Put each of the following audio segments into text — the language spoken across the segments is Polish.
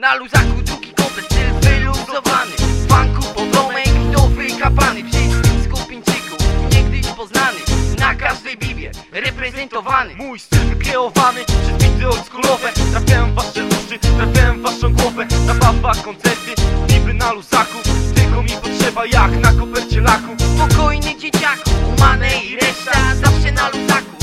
Na luzaku drugi komplet, styl wyluzowany. Funku podomek to wykapany. Wszystkich skupieńczyków, niegdyś poznany. Na każdej bibie reprezentowany. Mój styl wykreowany przez bity oldschoolowe. Trafiałem wasze uszy, trafiałem waszą głowę. Zabawa, koncerty, niby na luzaku. Tego mi potrzeba jak na kopercie laku. Spokojny dzieciaku, umane i reszta Zawsze na luzaku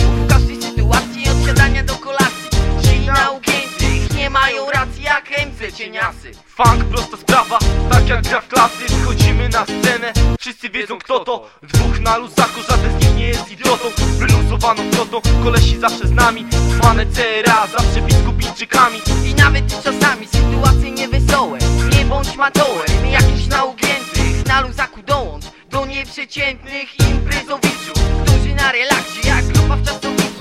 cieniasy. Funk, prosta sprawa, tak jak gra w klasy. Wchodzimy na scenę, wszyscy wiedzą kto to. Dwóch na luzaku, żaden z nich nie jest idiotą. Wyluzowaną flotą, kolesi zawsze z nami. Zwane CRA, zawsze biskupińczykami I nawet czasami sytuacje niewesołe. Nie bądź matołem, jakiś na ugiętych Na luzaku dołącz do nieprzeciętnych imprezowiczów. Którzy na relaksie jak grupa w czasowiczu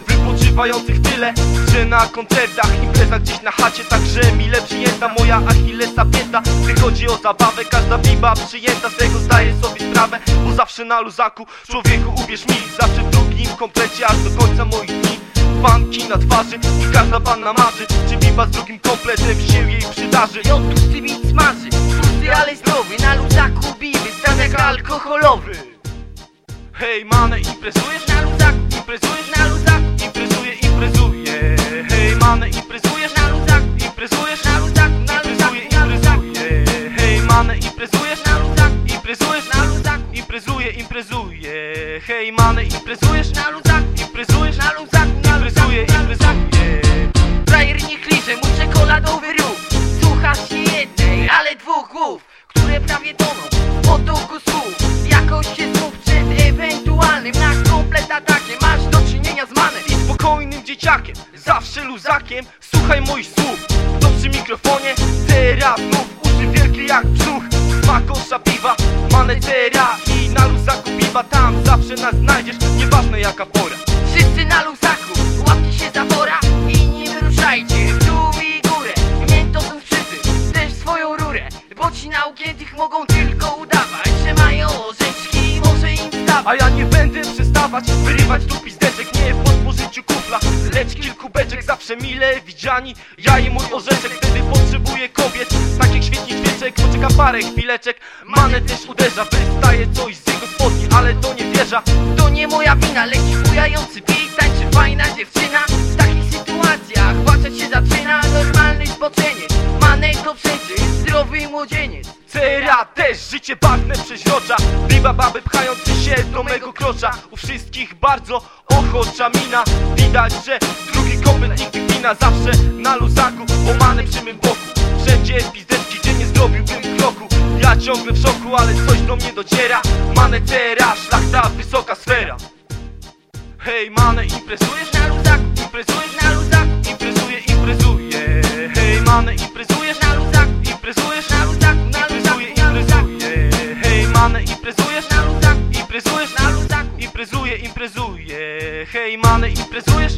Wypoczywających tyle, że na koncertach Impreza gdzieś na chacie, także mile przyjęta Moja Achillesa pięta, gdy chodzi o zabawę Każda biba przyjęta, z tego zdaję sobie sprawę Bo zawsze na luzaku, człowieku uwierz mi Zawsze w drugim komplecie, aż do końca moich dni. Fanki na twarzy i każda panna marzy Czy biba z drugim kompletem się jej przydarzy. I od tłusty bit smaży Tłusty ale zdrowy, na luzaku biwy Stan jak alkoholowy Hej mane, imprezujesz? Na luzaku, Imprezujesz? na luzaku Imprezuję, imprezuję Hej mane, imprezujesz? Na luzaku, Imprezujesz? na luzaku, luzaku imprezuję Hej mane, imprezujesz? Na luzaku, Imprezujesz? na luzaku Imprezuję, imprezuję Hej mane, imprezujesz? Na luzaku, Imprezujesz? na luzaku, luzaku imprezuję Frajer nie kliże, mój czekoladowy ruch Słuchasz się jednej, ale dwóch głów Które prawie toną w potoku Jakoś się znów przed ewentualnym. Na komplet atakiem masz do czynienia z manem. I spokojnym dzieciakiem, zawsze luzakiem. Słuchaj moich słów, to przy mikrofonie. Teraz znów uszy wielkie jak brzuch. Smak kosza piwa, mane tera I na luzaku piwa, tam zawsze nas znajdziesz. Nieważne jaka pora. Wszyscy na luzaku, łapcie się za wora. I nie wyruszajcie w dół i górę. Mięto są szczyty, też swoją rurę. Bo ci na ugiętych mogą tylko A ja nie będę przestawać wyrywać tu pizdeczek Nie w podpożyciu kufla, lecz kilku beczek Zawsze mile widziani, ja i mój orzeczek Wtedy potrzebuję kobiet, tak jak świetnie świeczek Poczeka parę chwileczek, manę też uderza Wystaje coś z jego spodni, ale to nie wieża. To nie moja wina, leci bujający beat Tańczy fajna dziewczyna. W takich sytuacjach walczać się zaczyna Normalny zboczeniec Manek to przecież zdrowy młodzieniec. Cera też życie barwne przeźrocza Biba baby pchający się do mego krocza U wszystkich bardzo ochocza mina Widać, że drugi komplet nigdy wina Zawsze na luzaku, łamane przy mym boku Wszędzie pizdeczki, gdzie nie zrobiłbym kroku Ja ciągle w szoku, ale coś do mnie dociera Mane cera, szlachta, wysoka sfera Hej mane, imprezujesz? Na luzaku, Imprezujesz? na luzaku, Imprezuję, imprezuję Hej mane, imprezujesz? na luzaku Imprezujesz? Na luzaku, na luzaku imprezuję Hej mane, imprezujesz? Na luzaku, imprezuję Hej mane, imprezujesz?